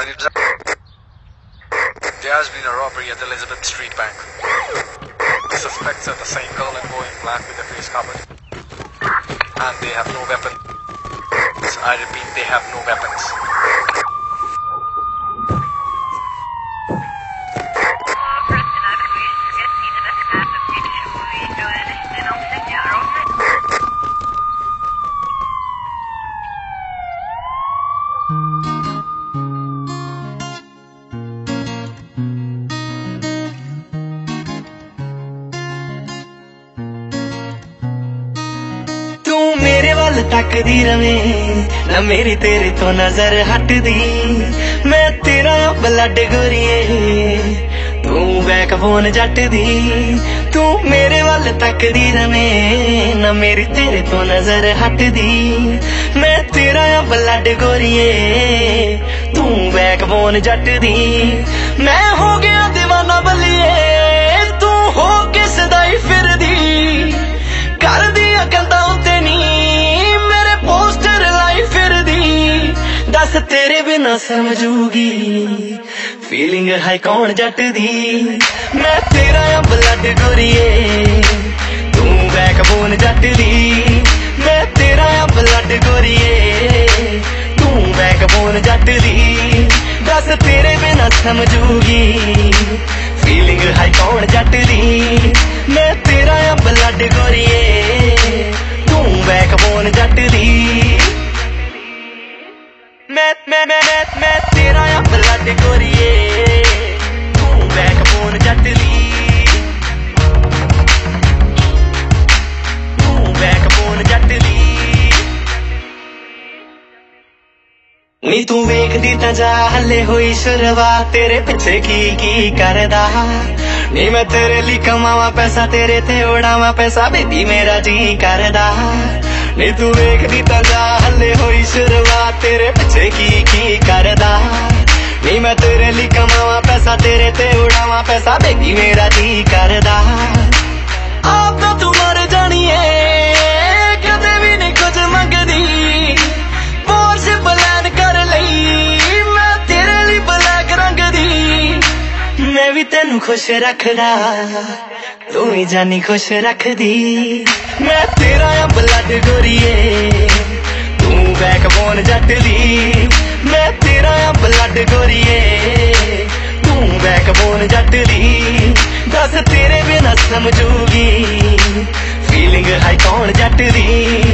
There has been a robbery at the Elizabeth Street Bank. The suspects are the same girl and boy in black with their face covered. And they have no weapons. I repeat, they have no weapons. ਮੇਰੇ ਤੱਕਦੀ ਰਵੇਂ। ਨਾ ਮੇਰੀ ਤੇਰੇ ਤੋਂ ਨਜ਼ਰ ਹਟਦੀ। ਮੈਂ ਤੇਰਾ blood ਗੋਰੀਏ। ਤੂੰ ਬੈਕਬੋਨ ਜੱਟ ਦੀ ਤੂੰ ਮੇਰੇ ਵੱਲ ਤੱਕਦੀ ਰਵੇ। ਨਾ ਮੇਰੀ ਤੇਰੇ ਤੋਂ ਨਜ਼ਰ ਹਟਦੀ। ਮੈਂ ਤੇਰਾ ਬਲੱਡ ਗੋਰੀਏ। ਤੂੰ ਬੈਕਬੋਨ ਜੱਟ ਦੀ ਮੈਂ ਹੋ ਗਿਆ ਤੇਰੇ ਬਿਨਾ ਸਮਝੂਗੀ। ਫੀਲਿੰਗ ਹੈ ਕੌਣ ਜੱਟ ਦੀ ਮੈਂ ਤੇਰਾ ਆ ਬਲੱਡ ਗੋਰੀਏ ਤੂੰ ਬੈਕਬੋਨ ਜੱਟ ਦੀ। ਮੈਂ ਤੇਰਾ ਆ ਬਲੱਡ ਗੋਰੀਏ ਤੂੰ ਬੈਕਬੋਨ ਜੱਟ ਦੀ। ਦੱਸ ਤੇਰੇ ਬਿਨਾ ਸਮਝੂਗੀ। ਫੀਲਿੰਗ ਹੈ ਕੌਣ ਜੱਟ ਦੀ? ਮੈਂ ਮੈਂ ਮੈਂ ਮੈਂ ਤੇਰਾ ਆ ਬਲੱਡ ਗੋਰੀਏ ਤੂੰ ਬੈਕਬੋਨ ਜੱਟ ਦੀ। ਤੂੰ ਬੈਕਬੋਨ ਜੱਟ ਦੀ। ਨੀ ਤੂੰ ਵੇਖਦੀ ਤਾਂ ਜਾ, ਹੱਲੇ ਹੋਈ ਸ਼ੁਰੂਆਤ। ਤੇਰੇ ਪਿੱਛੇ ਕੀ ਕੀ ਕਰਦਾ? ਨੀ ਮੈਂ ਤੇਰੇ ਲਈ ਕਮਾਵਾਂ ਪੈਸਾ, ਤੇਰੇ ਤੇ ਉਡਾਵਾਂ ਪੈਸਾ। ਬੇਬੀ ਮੇਰਾ ਜੀ ਕਰਦਾ। ਨੀ ਤੂੰ ਵੇਖਦੀ ਤਾਂ ਜਾ, ਹੱਲੇ ਹੋਈ ਸ਼ੁਰੂਆਤ ਤੇਰੇ ਪਿੱਛੇ ਕੀ ਕੀ ਕਰਦਾ? ਨੀ ਮੈਂ ਤੇਰੇ ਲਈ ਕਮਾਵਾਂ, ਪੈਸਾ ਤੇਰੇ ਤੇ ਉਡਾਵਾਂ, ਪੈਸਾ ਬੇਬੀ ਮੇਰਾ ਜੀ ਕਰਦਾ। ਵੀ ਤੈਨੂੰ ਖੁਸ਼ ਰੱਖਦਾ, ਤੂੰ ਵੀ ਜਾਨੀ ਖੁਸ਼ ਰੱਖਦੀ। ਮੈਂ ਤੇਰਾ ਆ ਬਲੱਡ ਗੋਰੀਏ ਤੂੰ ਬੈਕਬੋਨ ਜੱਟ ਦੀ ਮੈਂ ਤੇਰਾ ਆ ਬਲੱਡ ਗੋਰੀਏ ਤੂੰ ਬੈਕਬੋਨ ਜੱਟ ਦੀ ਦੱਸ ਤੇਰੇ ਬਿਨਾ ਸਮਝੂਗੀ ਫੀਲਿੰਗ ਹੈ ਕੌਣ ਜੱਟ ਦੀ